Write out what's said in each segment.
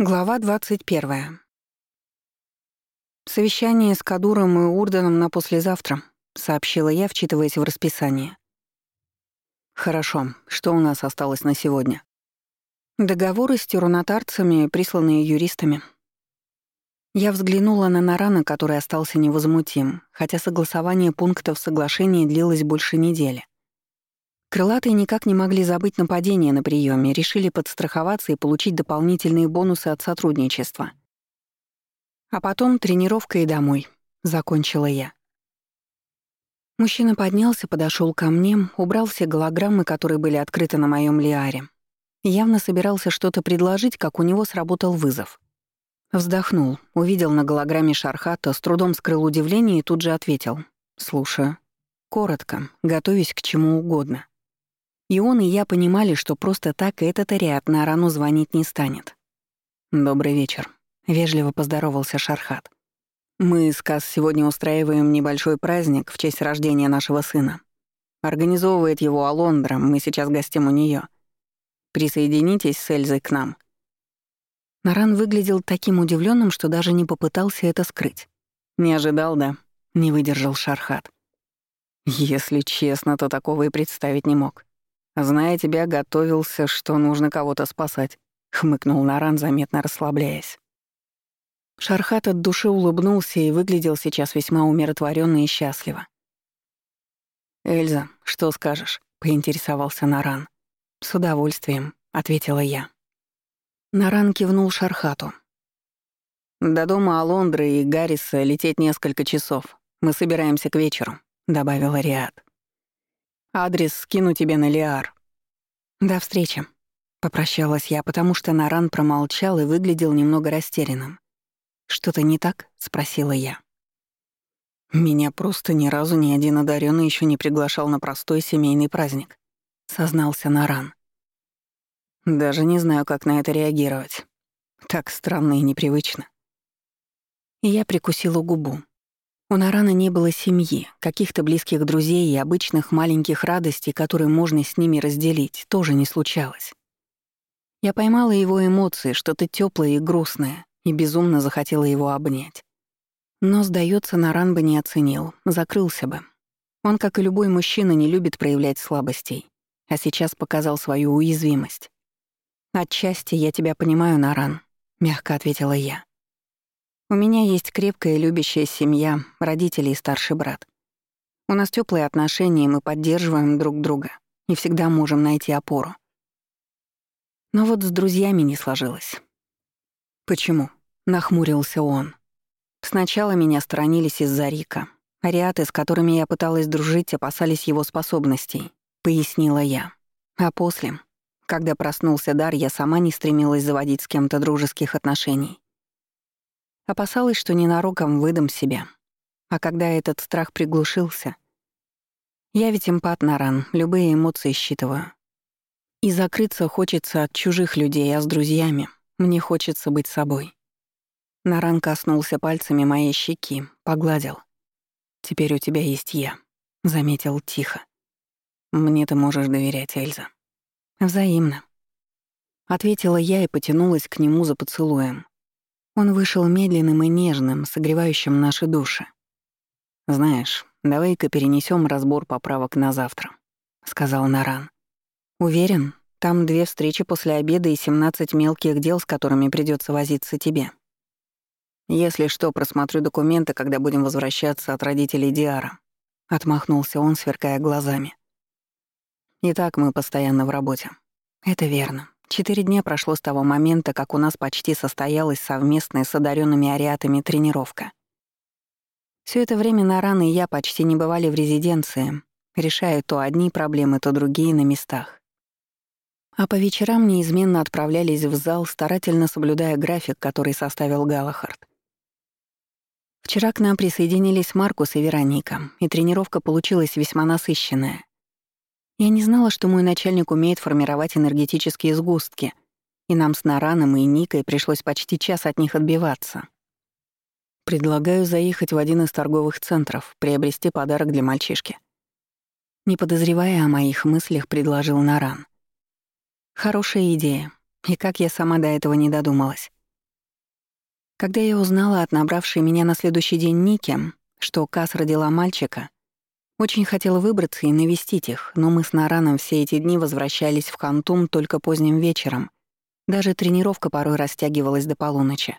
Глава 21. «Совещание с Кадуром и Урданом на послезавтра», — сообщила я, вчитываясь в расписание. «Хорошо. Что у нас осталось на сегодня?» «Договоры с тюрунатарцами, присланные юристами». Я взглянула на Нарана, который остался невозмутим, хотя согласование пунктов соглашения длилось больше недели. Крылатые никак не могли забыть нападение на приеме, решили подстраховаться и получить дополнительные бонусы от сотрудничества. А потом тренировка и домой, закончила я. Мужчина поднялся, подошел ко мне, убрал все голограммы, которые были открыты на моем лиаре. Явно собирался что-то предложить, как у него сработал вызов. Вздохнул, увидел на голограмме Шархата, с трудом скрыл удивление и тут же ответил. «Слушаю». Коротко, готовясь к чему угодно. И он, и я понимали, что просто так этот Ариат на рану звонить не станет. «Добрый вечер», — вежливо поздоровался Шархат. «Мы с Кас сегодня устраиваем небольшой праздник в честь рождения нашего сына. Организовывает его Алондра, мы сейчас гостим у нее. Присоединитесь с Эльзой к нам». Наран выглядел таким удивленным, что даже не попытался это скрыть. «Не ожидал, да?» — не выдержал Шархат. «Если честно, то такого и представить не мог. Зная тебя, готовился, что нужно кого-то спасать», — хмыкнул Наран, заметно расслабляясь. Шархат от души улыбнулся и выглядел сейчас весьма умиротворенно и счастливо. «Эльза, что скажешь?» — поинтересовался Наран. «С удовольствием», — ответила я. Наран кивнул Шархату. «До дома Алондры и Гарриса лететь несколько часов. Мы собираемся к вечеру», — добавила Риад. Адрес скину тебе на Лиар». «До встречи», — попрощалась я, потому что Наран промолчал и выглядел немного растерянным. «Что-то не так?» — спросила я. «Меня просто ни разу ни один одаренный еще не приглашал на простой семейный праздник», — сознался Наран. «Даже не знаю, как на это реагировать. Так странно и непривычно». И я прикусила губу. У Нарана не было семьи, каких-то близких друзей и обычных маленьких радостей, которые можно с ними разделить, тоже не случалось. Я поймала его эмоции, что-то теплое и грустное, и безумно захотела его обнять. Но, сдается, Наран бы не оценил, закрылся бы. Он, как и любой мужчина, не любит проявлять слабостей, а сейчас показал свою уязвимость. «Отчасти я тебя понимаю, Наран», — мягко ответила я. У меня есть крепкая и любящая семья, родители и старший брат. У нас теплые отношения, мы поддерживаем друг друга и всегда можем найти опору. Но вот с друзьями не сложилось. «Почему?» — нахмурился он. «Сначала меня сторонились из-за Рика. Ариаты, с которыми я пыталась дружить, опасались его способностей», — пояснила я. А после, когда проснулся дар, я сама не стремилась заводить с кем-то дружеских отношений. Опасалась, что ненароком выдам себя. А когда этот страх приглушился... Я ведь эмпат на ран, любые эмоции считываю. И закрыться хочется от чужих людей, а с друзьями мне хочется быть собой. Наран коснулся пальцами моей щеки, погладил. «Теперь у тебя есть я», — заметил тихо. «Мне ты можешь доверять, Эльза». «Взаимно», — ответила я и потянулась к нему за поцелуем. Он вышел медленным и нежным, согревающим наши души. «Знаешь, давай-ка перенесем разбор поправок на завтра», — сказал Наран. «Уверен, там две встречи после обеда и 17 мелких дел, с которыми придется возиться тебе. Если что, просмотрю документы, когда будем возвращаться от родителей Диара», — отмахнулся он, сверкая глазами. «Итак, мы постоянно в работе». «Это верно. Четыре дня прошло с того момента, как у нас почти состоялась совместная с одаренными ариатами тренировка. Все это время Наран и я почти не бывали в резиденции, решая то одни проблемы, то другие на местах. А по вечерам неизменно отправлялись в зал, старательно соблюдая график, который составил Галахард. Вчера к нам присоединились Маркус и Вероника, и тренировка получилась весьма насыщенная. Я не знала, что мой начальник умеет формировать энергетические сгустки, и нам с Нараном и Никой пришлось почти час от них отбиваться. Предлагаю заехать в один из торговых центров, приобрести подарок для мальчишки. Не подозревая о моих мыслях, предложил Наран. Хорошая идея. И как я сама до этого не додумалась. Когда я узнала от набравшей меня на следующий день Ники, что Кас родила мальчика, очень хотела выбраться и навестить их, но мы с Нараном все эти дни возвращались в Хантум только поздним вечером. Даже тренировка порой растягивалась до полуночи.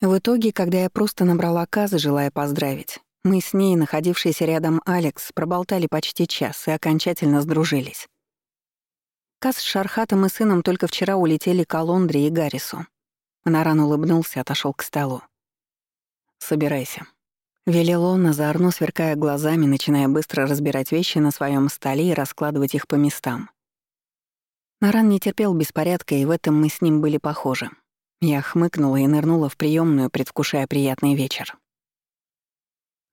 В итоге, когда я просто набрала Каз, желая поздравить, мы с ней, находившийся рядом Алекс, проболтали почти час и окончательно сдружились. Каз с Шархатом и сыном только вчера улетели к Алондре и Гаррису. Наран улыбнулся, отошел к столу. «Собирайся». Велел он, озорно сверкая глазами, начиная быстро разбирать вещи на своем столе и раскладывать их по местам. Наран не терпел беспорядка, и в этом мы с ним были похожи. Я хмыкнула и нырнула в приемную, предвкушая приятный вечер.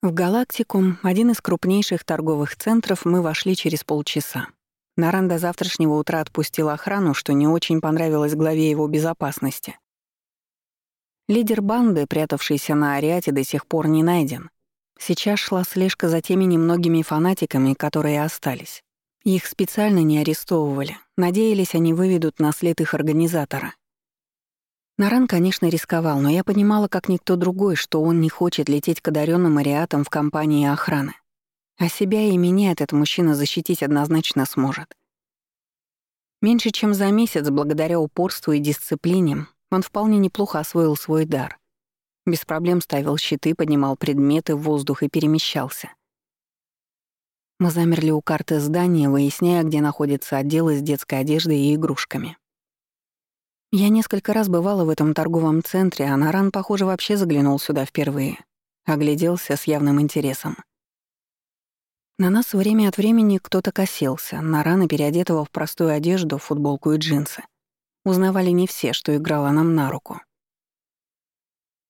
В «Галактикум», один из крупнейших торговых центров, мы вошли через полчаса. Наран до завтрашнего утра отпустил охрану, что не очень понравилось главе его безопасности. Лидер банды, прятавшийся на Ариате, до сих пор не найден. Сейчас шла слежка за теми немногими фанатиками, которые остались. Их специально не арестовывали. Надеялись, они выведут на след их организатора. Наран, конечно, рисковал, но я понимала, как никто другой, что он не хочет лететь к одаренным ариатам в компании охраны. А себя и меня этот мужчина защитить однозначно сможет. Меньше чем за месяц, благодаря упорству и дисциплине, он вполне неплохо освоил свой дар. Без проблем ставил щиты, поднимал предметы в воздух и перемещался. Мы замерли у карты здания, выясняя, где находится отдел с детской одеждой и игрушками. Я несколько раз бывала в этом торговом центре, а Наран, похоже, вообще заглянул сюда впервые. Огляделся с явным интересом. На нас время от времени кто-то косился, Нарана, переодетого в простую одежду, футболку и джинсы. Узнавали не все, что играла нам на руку.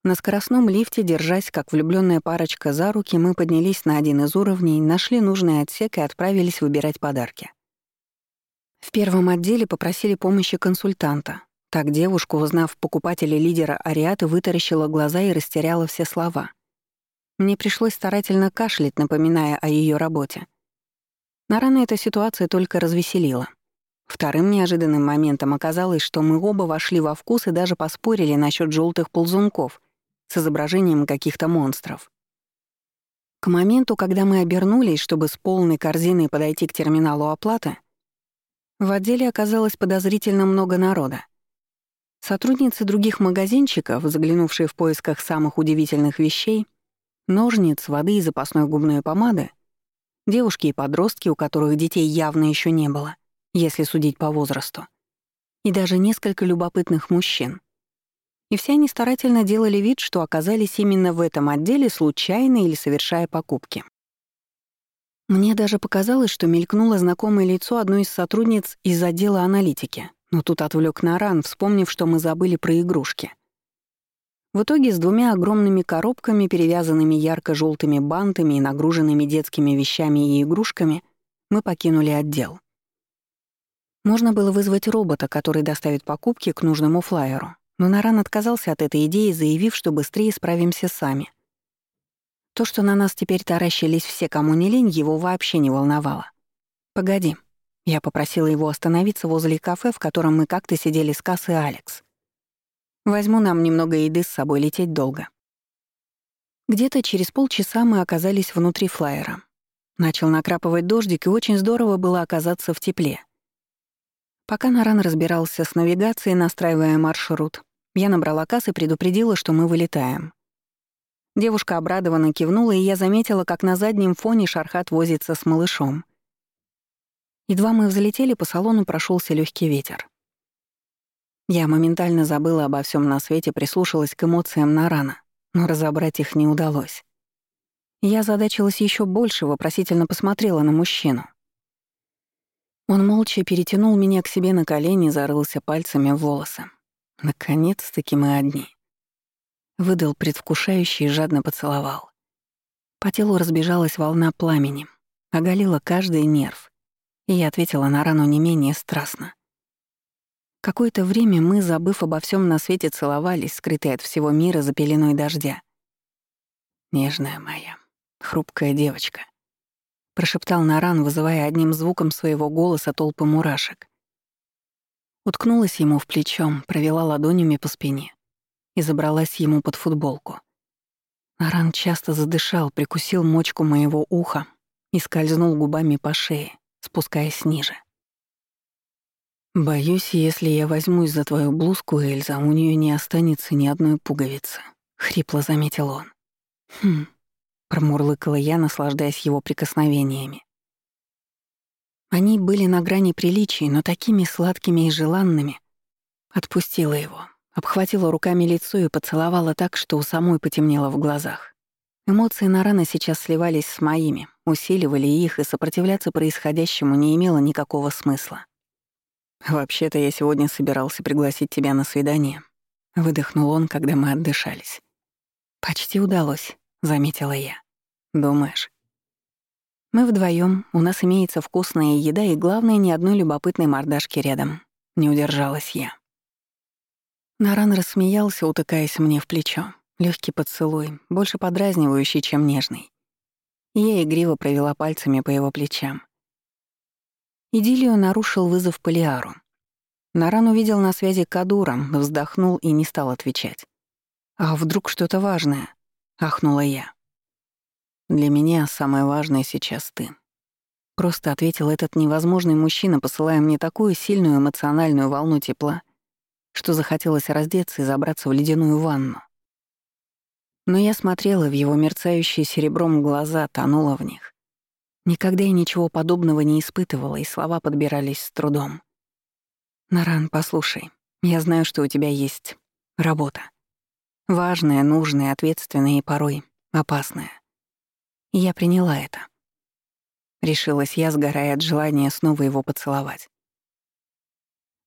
На скоростном лифте, держась как влюбленная парочка за руки, мы поднялись на один из уровней, нашли нужный отсек и отправились выбирать подарки. В первом отделе попросили помощи консультанта, так девушка, узнав покупателя лидера Ариаты, вытаращила глаза и растеряла все слова. Мне пришлось старательно кашлять, напоминая о ее работе. Нарана эта ситуация только развеселила. Вторым неожиданным моментом оказалось, что мы оба вошли во вкус и даже поспорили насчет желтых ползунков с изображением каких-то монстров. К моменту, когда мы обернулись, чтобы с полной корзиной подойти к терминалу оплаты, в отделе оказалось подозрительно много народа. Сотрудницы других магазинчиков, заглянувшие в поисках самых удивительных вещей, ножниц, воды и запасной губной помады, девушки и подростки, у которых детей явно еще не было, если судить по возрасту, и даже несколько любопытных мужчин. И все они старательно делали вид, что оказались именно в этом отделе случайно или совершая покупки. Мне даже показалось, что мелькнуло знакомое лицо одной из сотрудниц из отдела аналитики, но тут отвлек Наран, вспомнив, что мы забыли про игрушки. В итоге с двумя огромными коробками, перевязанными ярко желтыми бантами и нагруженными детскими вещами и игрушками, мы покинули отдел. Можно было вызвать робота, который доставит покупки к нужному флайеру, но Наран отказался от этой идеи, заявив, что быстрее справимся сами. То, что на нас теперь таращились все, кому не лень, его вообще не волновало. «Погоди», я попросила его остановиться возле кафе, в котором мы как-то сидели с кассой Алекс. Возьму нам немного еды с собой, лететь долго. Где-то через полчаса мы оказались внутри флайера. Начал накрапывать дождик, и очень здорово было оказаться в тепле. Пока Наран разбирался с навигацией, настраивая маршрут, я набрала касс и предупредила, что мы вылетаем. Девушка обрадованно кивнула, и я заметила, как на заднем фоне Шархат возится с малышом. Едва мы взлетели, по салону прошелся легкий ветер. Я моментально забыла обо всем на свете, прислушалась к эмоциям Нарана, но разобрать их не удалось. Я задачилась еще больше, вопросительно посмотрела на мужчину. Он молча перетянул меня к себе на колени, зарылся пальцами в волосы. Наконец-таки мы одни. Выдал предвкушающий и жадно поцеловал. По телу разбежалась волна пламени, оголила каждый нерв. И я ответила на рану не менее страстно. Какое-то время мы, забыв обо всем на свете, целовались, скрытые от всего мира за пеленой дождя. «Нежная моя, хрупкая девочка», — прошептал Наран, вызывая одним звуком своего голоса толпы мурашек. Уткнулась ему в плечо, провела ладонями по спине. и забралась ему под футболку. Наран часто задышал, прикусил мочку моего уха и скользнул губами по шее, спускаясь ниже. «Боюсь, если я возьмусь за твою блузку, Эльза, у нее не останется ни одной пуговицы», — хрипло заметил он. «Хм», — промурлыкала я, наслаждаясь его прикосновениями. Они были на грани приличий, но такими сладкими и желанными. Отпустила его, обхватила руками лицо и поцеловала так, что у самой потемнело в глазах. Эмоции Нарана сейчас сливались с моими, усиливали их, и сопротивляться происходящему не имело никакого смысла. «Вообще-то я сегодня собирался пригласить тебя на свидание», — выдохнул он, когда мы отдышались. «Почти удалось», — заметила я. «Думаешь?» «Мы вдвоем, у нас имеется вкусная еда и, главное, ни одной любопытной мордашки рядом». Не удержалась я. Наран рассмеялся, утыкаясь мне в плечо. Легкий поцелуй, больше подразнивающий, чем нежный. Я игриво провела пальцами по его плечам. Идиллию нарушил вызов Полиару. Наран увидел на связи Кадура, вздохнул и не стал отвечать. «А вдруг что-то важное?» — ахнула я. «Для меня самое важное сейчас ты». Просто ответил этот невозможный мужчина, посылая мне такую сильную эмоциональную волну тепла, что захотелось раздеться и забраться в ледяную ванну. Но я смотрела в его мерцающие серебром глаза, тонула в них. Никогда я ничего подобного не испытывала, и слова подбирались с трудом. «Наран, послушай, я знаю, что у тебя есть работа. Важная, нужная, ответственная и порой опасная. И я приняла это. Решилась я, сгорая от желания снова его поцеловать.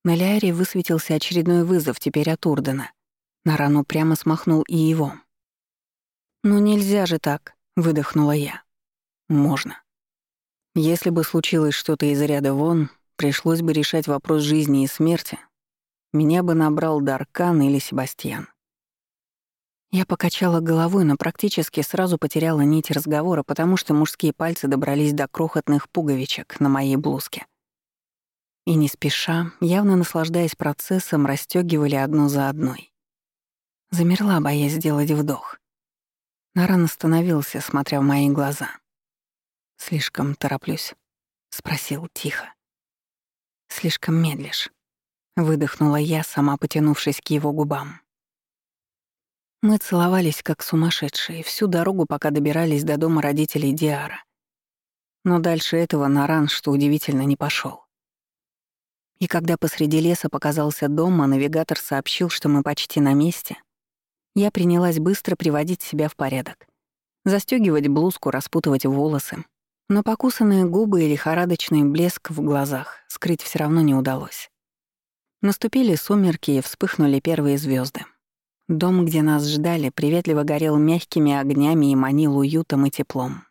На Ляре высветился очередной вызов теперь от Урдена. Нарану прямо смахнул и его. «Ну нельзя же так», — выдохнула я. «Можно». Если бы случилось что-то из ряда вон, пришлось бы решать вопрос жизни и смерти. Меня бы набрал Даркан или Себастьян. Я покачала головой, но практически сразу потеряла нить разговора, потому что мужские пальцы добрались до крохотных пуговичек на моей блузке. И не спеша, явно наслаждаясь процессом, расстёгивали одну за одной. Замерла, боясь сделать вдох. Наран остановился, смотря в мои глаза — «Слишком тороплюсь?» — спросил тихо. «Слишком медлишь», — выдохнула я, сама потянувшись к его губам. Мы целовались как сумасшедшие всю дорогу, пока добирались до дома родителей Диара. Но дальше этого Наран, что удивительно, не пошел. И когда посреди леса показался дом, а навигатор сообщил, что мы почти на месте, я принялась быстро приводить себя в порядок. Застёгивать блузку, распутывать волосы, но покусанные губы и лихорадочный блеск в глазах скрыть все равно не удалось. Наступили сумерки и вспыхнули первые звезды. Дом, где нас ждали, приветливо горел мягкими огнями и манил уютом и теплом.